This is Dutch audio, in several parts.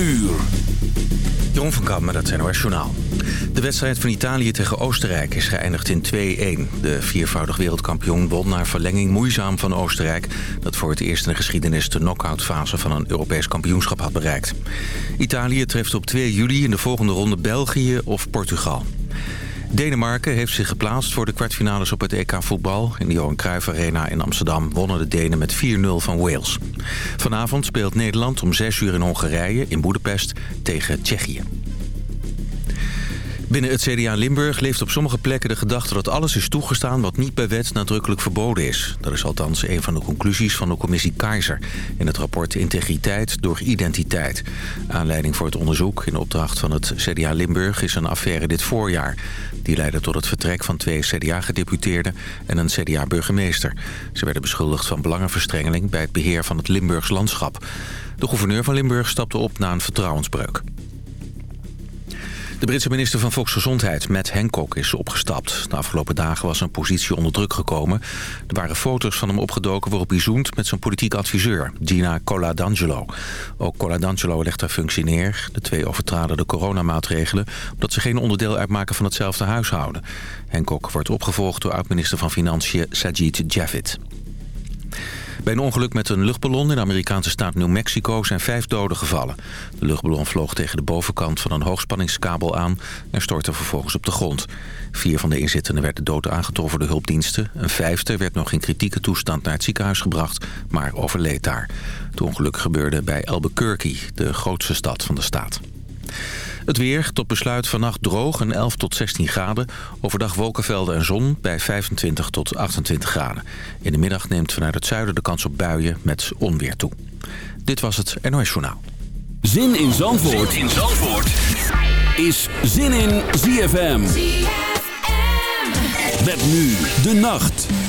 uur. Jeroen van Kam met het NOS Journaal. De wedstrijd van Italië tegen Oostenrijk is geëindigd in 2-1. De viervoudig wereldkampioen won naar verlenging moeizaam van Oostenrijk... dat voor het eerst in de geschiedenis de knock-outfase van een Europees kampioenschap had bereikt. Italië treft op 2 juli in de volgende ronde België of Portugal. Denemarken heeft zich geplaatst voor de kwartfinales op het EK voetbal. In de Johan Cruijff Arena in Amsterdam wonnen de Denen met 4-0 van Wales. Vanavond speelt Nederland om 6 uur in Hongarije in Boedapest tegen Tsjechië. Binnen het CDA Limburg leeft op sommige plekken de gedachte dat alles is toegestaan wat niet bij wet nadrukkelijk verboden is. Dat is althans een van de conclusies van de commissie Keizer in het rapport Integriteit door Identiteit. Aanleiding voor het onderzoek in opdracht van het CDA Limburg is een affaire dit voorjaar. Die leidde tot het vertrek van twee CDA-gedeputeerden en een CDA-burgemeester. Ze werden beschuldigd van belangenverstrengeling bij het beheer van het Limburgs landschap. De gouverneur van Limburg stapte op na een vertrouwensbreuk. De Britse minister van Volksgezondheid, Matt Hancock, is opgestapt. De afgelopen dagen was zijn positie onder druk gekomen. Er waren foto's van hem opgedoken waarop hij zoent met zijn politiek adviseur, Gina Coladangelo. Ook Coladangelo legt haar functie neer. De twee overtraden de coronamaatregelen omdat ze geen onderdeel uitmaken van hetzelfde huishouden. Hancock wordt opgevolgd door oud-minister van Financiën Sajid Javid. Bij een ongeluk met een luchtballon in de Amerikaanse staat New Mexico zijn vijf doden gevallen. De luchtballon vloog tegen de bovenkant van een hoogspanningskabel aan en stortte vervolgens op de grond. Vier van de inzittenden werden dood aangetroffen door hulpdiensten. Een vijfde werd nog in kritieke toestand naar het ziekenhuis gebracht, maar overleed daar. Het ongeluk gebeurde bij Albuquerque, de grootste stad van de staat. Het weer, tot besluit vannacht droog en 11 tot 16 graden. Overdag wolkenvelden en zon bij 25 tot 28 graden. In de middag neemt vanuit het zuiden de kans op buien met onweer toe. Dit was het NOS Journaal. Zin in Zandvoort, zin in Zandvoort. is Zin in ZFM. ZFM. Met nu de nacht.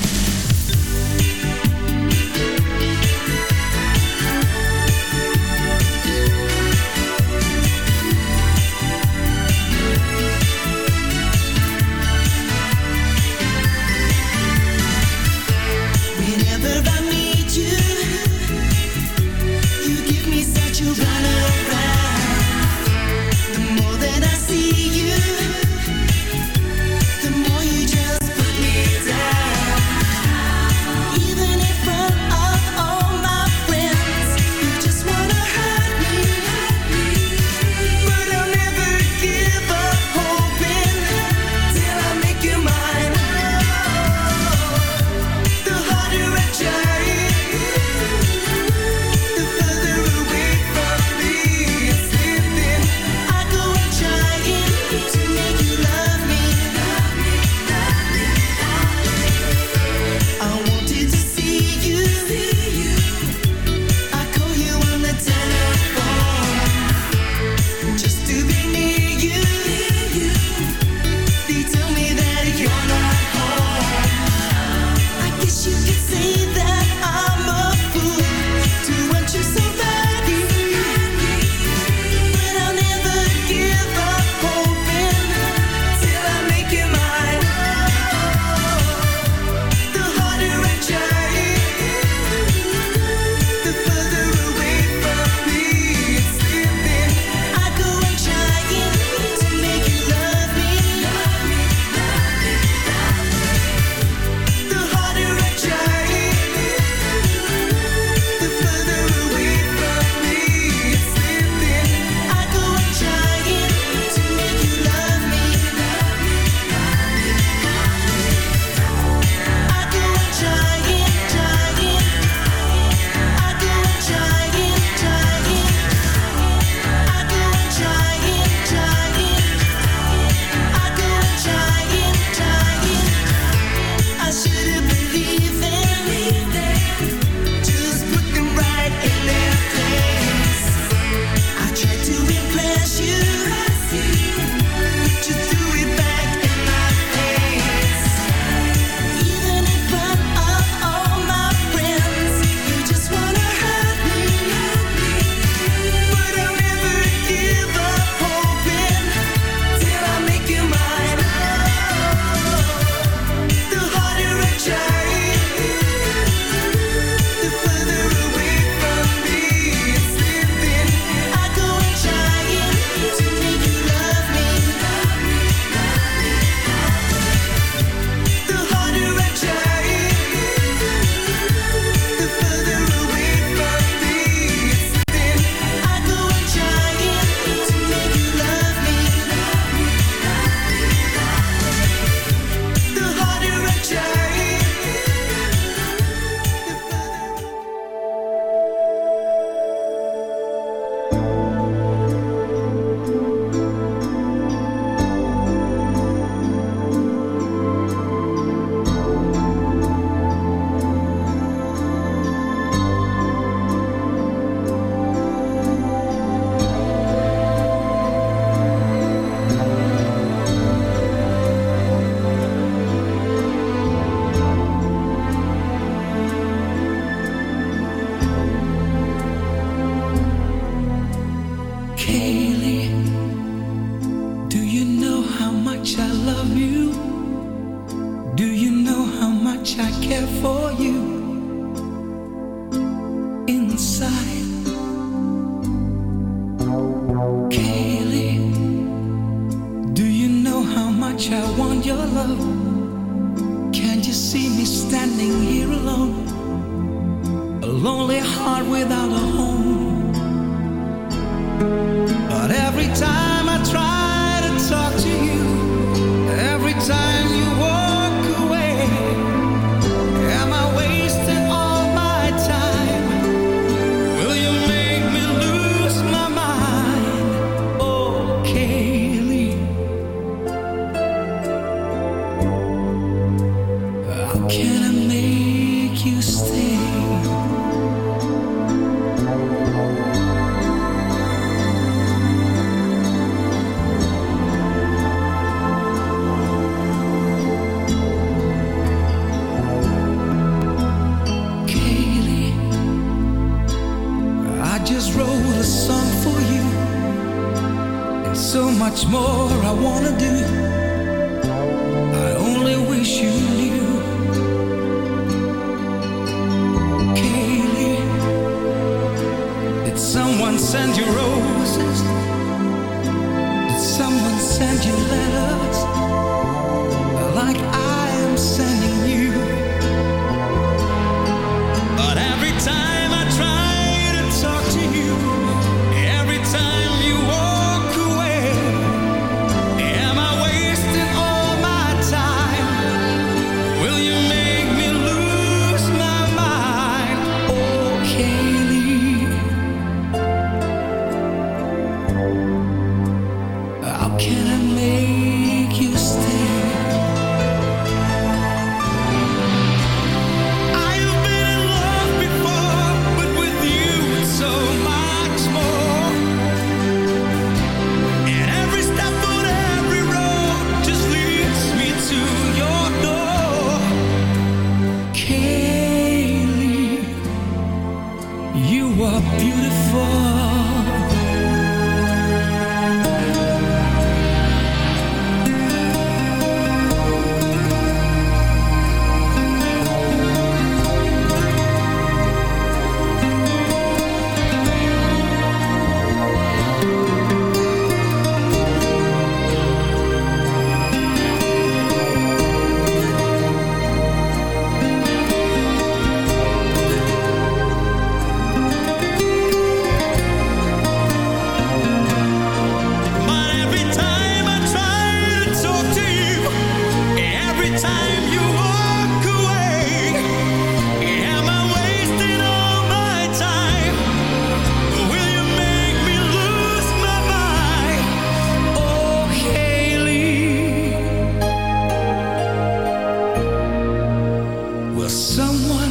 Will someone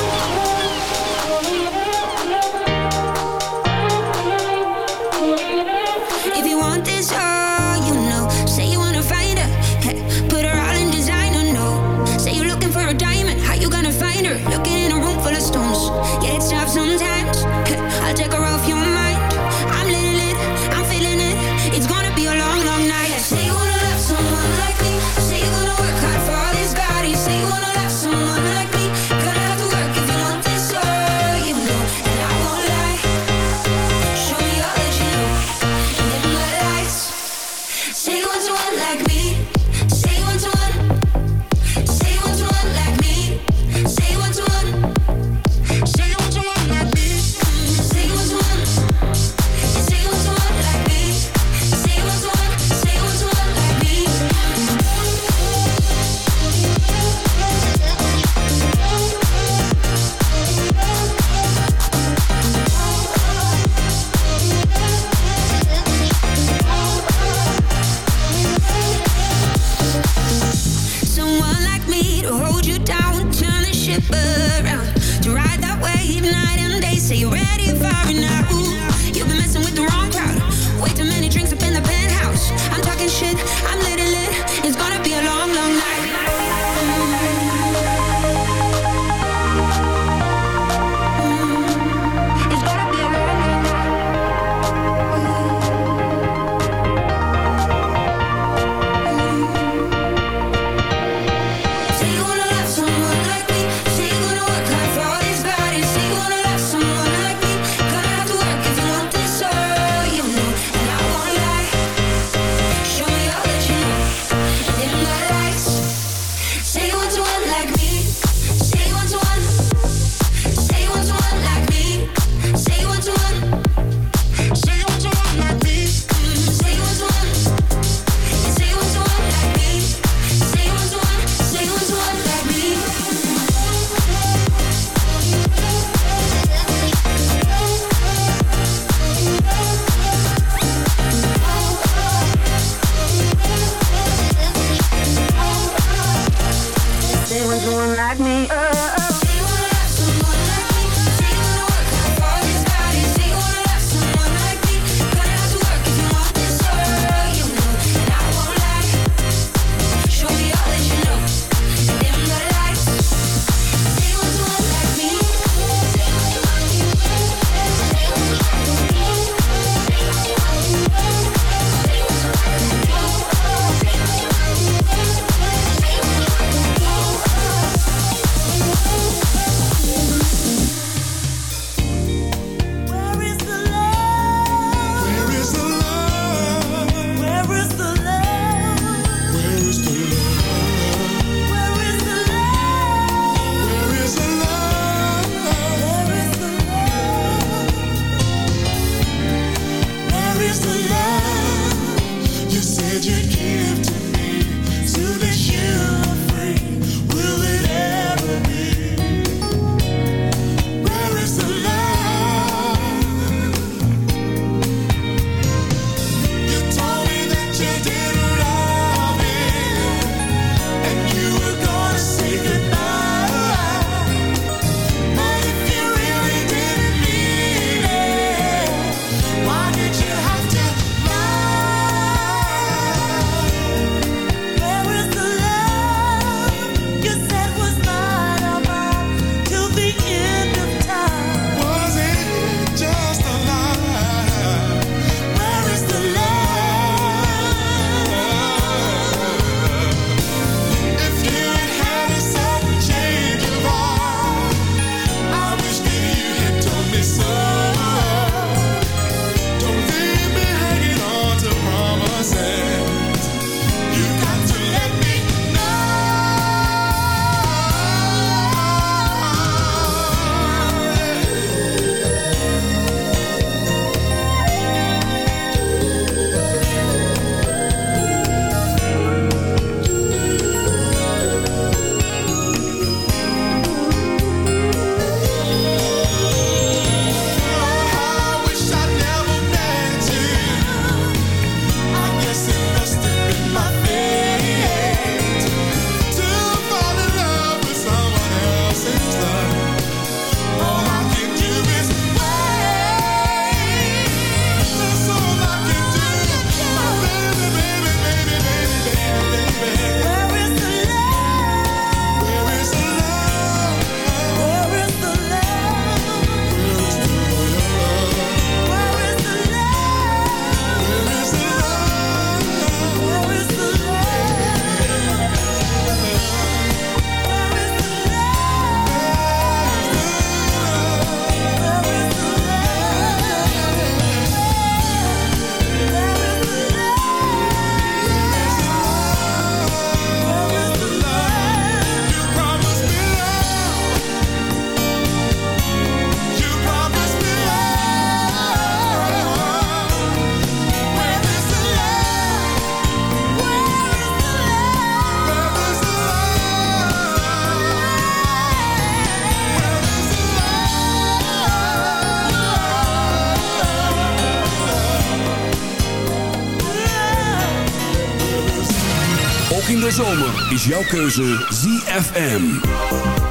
Jouw keuze ZFM.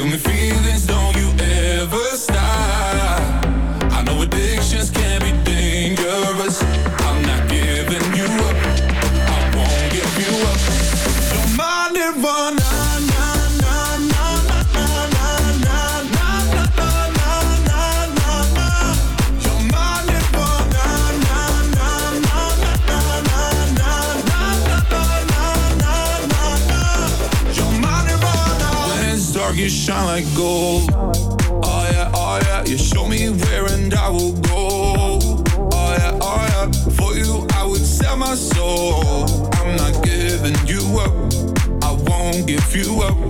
Feel me feeling you out.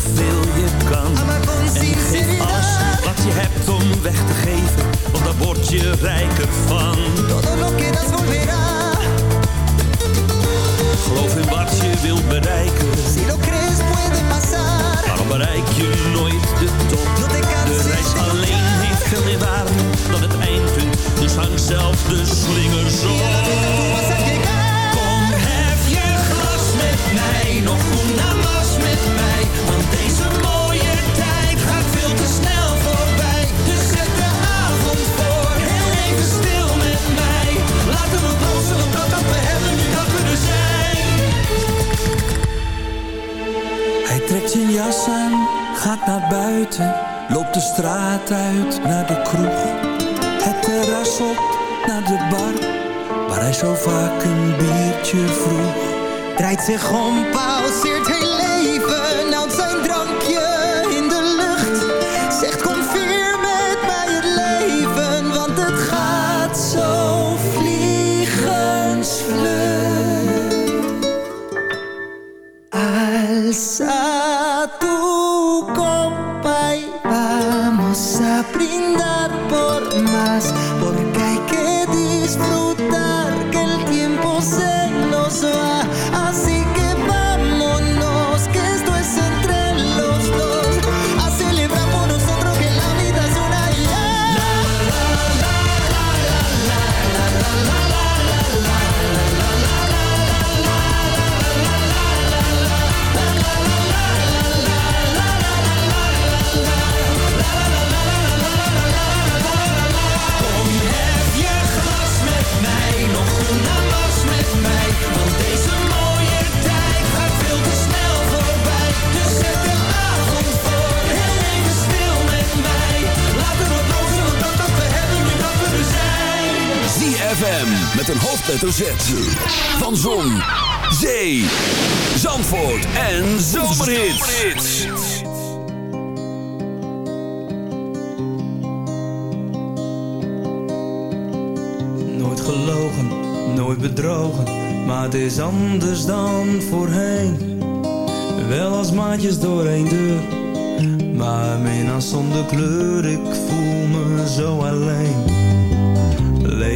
Zoveel je kan. En geef alles wat je hebt om weg te geven, want daar word je rijker van. Geloof in wat je wilt bereiken. Waarom bereik je nooit de top? De reis alleen heeft veel meer waarde dan het eindpunt. Dus hang zelf de slingers op. Kom, hef je glas met mij, nog una Gaat naar buiten, loopt de straat uit naar de kroeg. Het terras op naar de bar, waar hij zo vaak een biertje vroeg. Draait zich om, pauzeert heel leven, houdt zijn drankje in de lucht. Zegt kom vier met mij het leven, want het gaat zo vliegensvlug. Tu copa y vamos a brindar por más, porque hay que disfrutar een hoofdletter Z. Van Zon, Zee, Zandvoort en Zomerhits. Nooit gelogen, nooit bedrogen, maar het is anders dan voorheen. Wel als maatjes door één deur, maar minnaar zonder kleur, ik voel me zo alleen.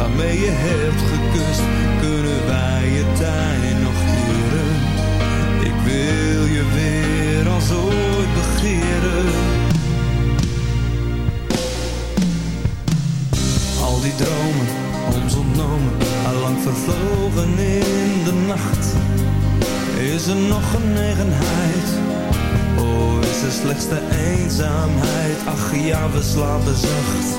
waarmee je hebt gekust. Kunnen wij je tijd nog keren? Ik wil je weer als ooit begeren. Al die dromen, ons ontnomen, allang vervlogen in de nacht. Is er nog genegenheid? Oh, is er slechts de eenzaamheid? Ach ja, we slapen zacht.